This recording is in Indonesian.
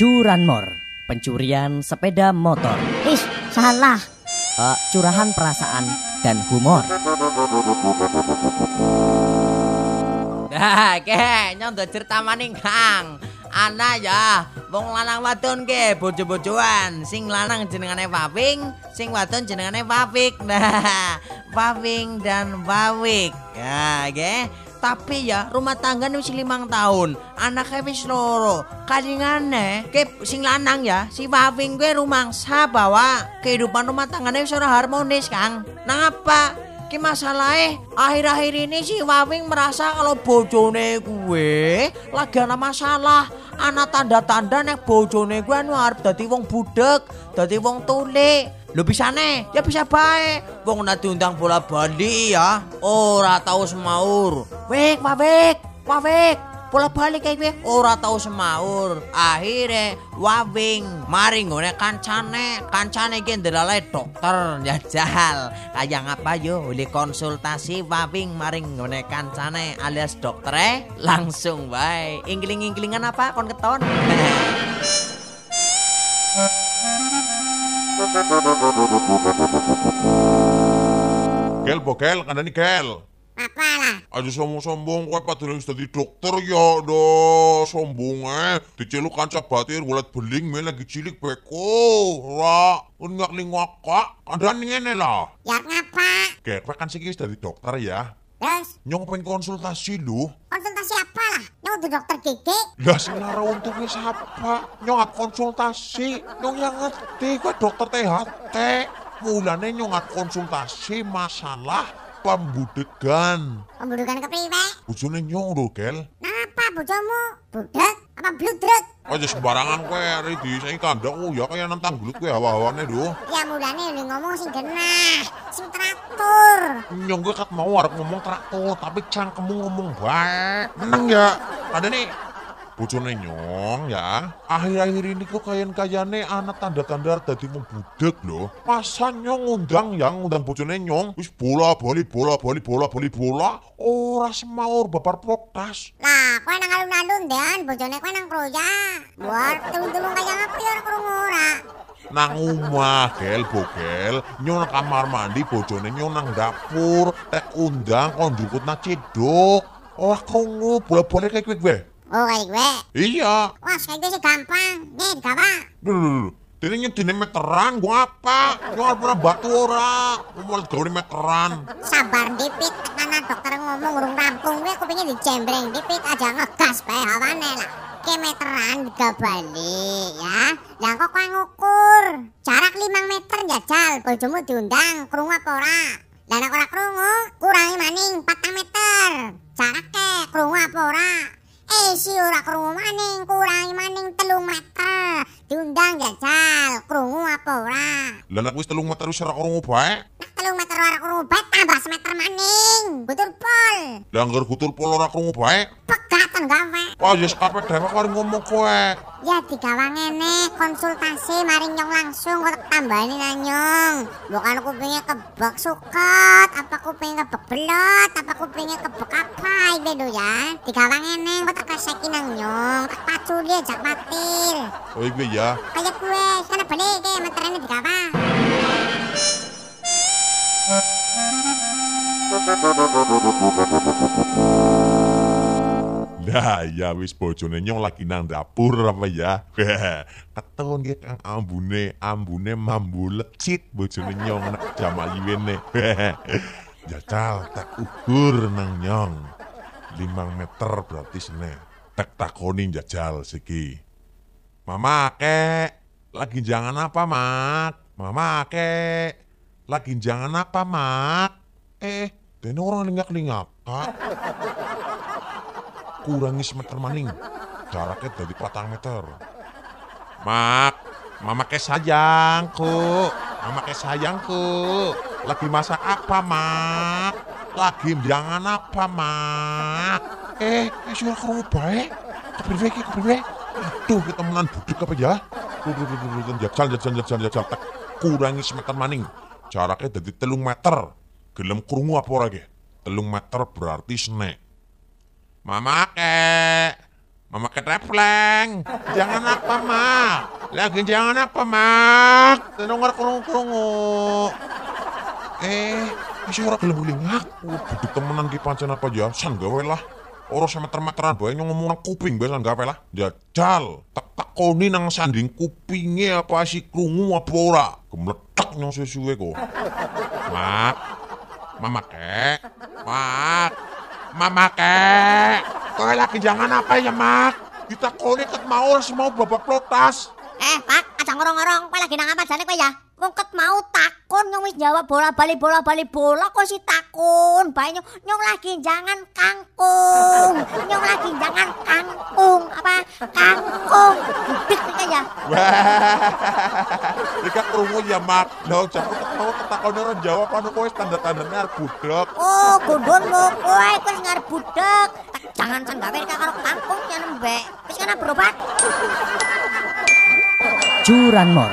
Curanmor, pencurian sepeda motor, Ih, salah. eh, curahan perasaan dan humor. Nah, ke nyondo cerita maning Kang. Ana ya, wong lanang wadon ke bojo-bojoan. Sing lanang jenengane Wawing, sing wadon jenengane Wawik. Nah, Wawing dan Wawik. Ya, ke. Tapi ya rumah tangga wis limang tahun. Anaknya wis loro. Kalingane ke sing lanang ya Si Wawing gue rumangsa bahwa Kehidupan rumah tangganya wis harmonis Kang. Nang apa Ki masalahnya akhir-akhir ini si Wawing merasa kalau bojone gue lagi ada masalah. Ana tanda-tanda nek bojone gue anu arep dadi wong budek, dadi wong tulik. Lo bisa nih, ya bisa baik. Wong nanti diundang bola bali ya. Ora tahu semaur. Wek, Wawik, Wawik. Bola balik kayak gue ora tahu semaur. Akhirnya Wawing mari ngone kancane, kancane iki ndelale dokter jajal. Kayak ngapa yo oleh konsultasi Wawing mari ngone kancane alias doktere langsung wae. Ingkling-ingklingan apa kon keton? Kel bokel kandani kel. Apa lah? Aja sombong-sombong kowe padahal wis dadi dokter ya do. Sombong eh. Diceluk kanca batir bulat beling men lagi cilik beko. Ora ngak lingwak kak kandani ngene lah Ya ngapa? Kayak kan sih dadi dokter ya. Terus? Nyong pengen konsultasi lu konsultasi apa lah? Nyong tuh dokter gigi. lah sing lara untungnya siapa? Nyong nggak konsultasi nyong yang ngerti. Kowe dokter THT mulane nyong konsultasi masalah pembudegan Pembudukan kepriwe? bojone nyong lho kel Napa bojomu? Budek? Apa bludruk? aja sembarangan kowe hari di saya kandang oh ya kayak nentang gulut kowe hawa-hawane lho Ya mulane lu ngomong sing genah, sing teratur. nyong gue kat mau arep ngomong traktor tapi cangkemmu ngomong baik meneng ya ada nih bojone nyong ya. Akhir-akhir ini kok kayan kayane anak tanda-tanda dadi membudek loh masa nyong ngundang yang ngundang bojone nyong? Wis bola bali bola bali bola bali bola ora semaur babar proktas. Lah, kowe nang alun-alun dean, bojone kowe nang kroya. Buat tulung-tulung kaya ngapa ya krungu ora? nang omah gel bokel nyong nang kamar mandi bojone nyong nang dapur. Tek undang kon jukut nang cedok ora krungu bola-bola kayak gue Oh, kayak gue. iya Wah, kayak gue sih gampang. Nih, duh, duh. Dene nyedine meteran, gua apa? Gua pernah batu ora. Gua mau gawe meteran. Sabar dipit, karena dokter ngomong urung rampung gue kupingnya dijembreng dipit aja ngegas bae hawane lah. Kemeteran tiga balik ya. Lah kok kowe ngukur jarak 5 meter jajal bojomu diundang krungu apa ora? Lah nek ora krungu kurangi maning 4 meter. Jarake krungu apa ora? Eh si ora krungu maning kurangi maning 3 meter. Diundang jajal krungu apa ora? Lah nek wis 3 meter wis ora krungu bae. Ora krungu bae tambah semeter maning. Betul pol. Lah anggar gutul pol ora krungu bae. Pegatan gawe. Wah, yes kabeh dewek mari ngomong kowe. Ya digawa ngene konsultasi mari nyong langsung kok tambani nang nyong. Bukan kupingnya kebek suket, apa kupingnya kebek belot, apa kupingnya kebek apa iki lho ya. Digawa ngene kok tak kaseki nang nyong, tak paculi aja patil. Oh iya ya. Kayak gue, sana balik ke meterane digawa. Lah ya wis bojone nyong lagi nang dapur apa ya. Keton ge kang ambune, ambune mambu lecit bojone nyong nak jamal wene. Jajal tak ukur nang nyong. 5 meter berarti sene. Tak takoni jajal siki. Mama kek, lagi jangan apa mak? Mama kek, lagi jangan apa mak? Eh, dene orang lingak-lingak kurangi semeter maning jaraknya dari patang meter mak mama ke sayangku mama ke sayangku lagi masak apa mak lagi jangan apa mak eh eh suara kerungu baik kepriwe kepriwe aduh kita menan budek apa ya jajal jajal jajal jajal tak kurangi semeter maning jaraknya dari telung meter gelem krungu apa ora ge telung meter berarti sene Mama kek, Mama ketepleng. Jangan apa, Mak? Lagi jangan apa, Mak? Dengar krungu-krungu. Eh, isi ora gelem ngak. Kudu temenan ki pancen apa ya? San gawe lah. Ora semeter-meteran bae nyong ngomong nang kuping bae san gawe lah. Jajal, tak takoni nang sanding kupinge apa si krungu apa ora. Gemletak nyong suwe-suwe kok. Mak. Mama kek. Mak. Mama kek. Kowe lagi jangan apa ya, Mak? Ditakoni ket mau semau babak plotas. Eh, Pak, aja ngorong-ngorong. Kowe lagi nang apa jane kowe ya? Wong ket mau takon nyong wis jawab bola bali bola bali bola kok si takon. Bae nyong, nyong lagi jangan kangkung. Nyong lagi jangan kangkung. Apa? Kangkung. Dik dik ya. Wah, Ika krungu ya mak. Lah jamu ket mau ketakon ora jawab anu kowe tanda-tandane arep budek. Oh, gundulmu kowe wis ngarep budek. Jangan san gawe karo kangkung ya mbek. Wis kana berobat. Curanmor,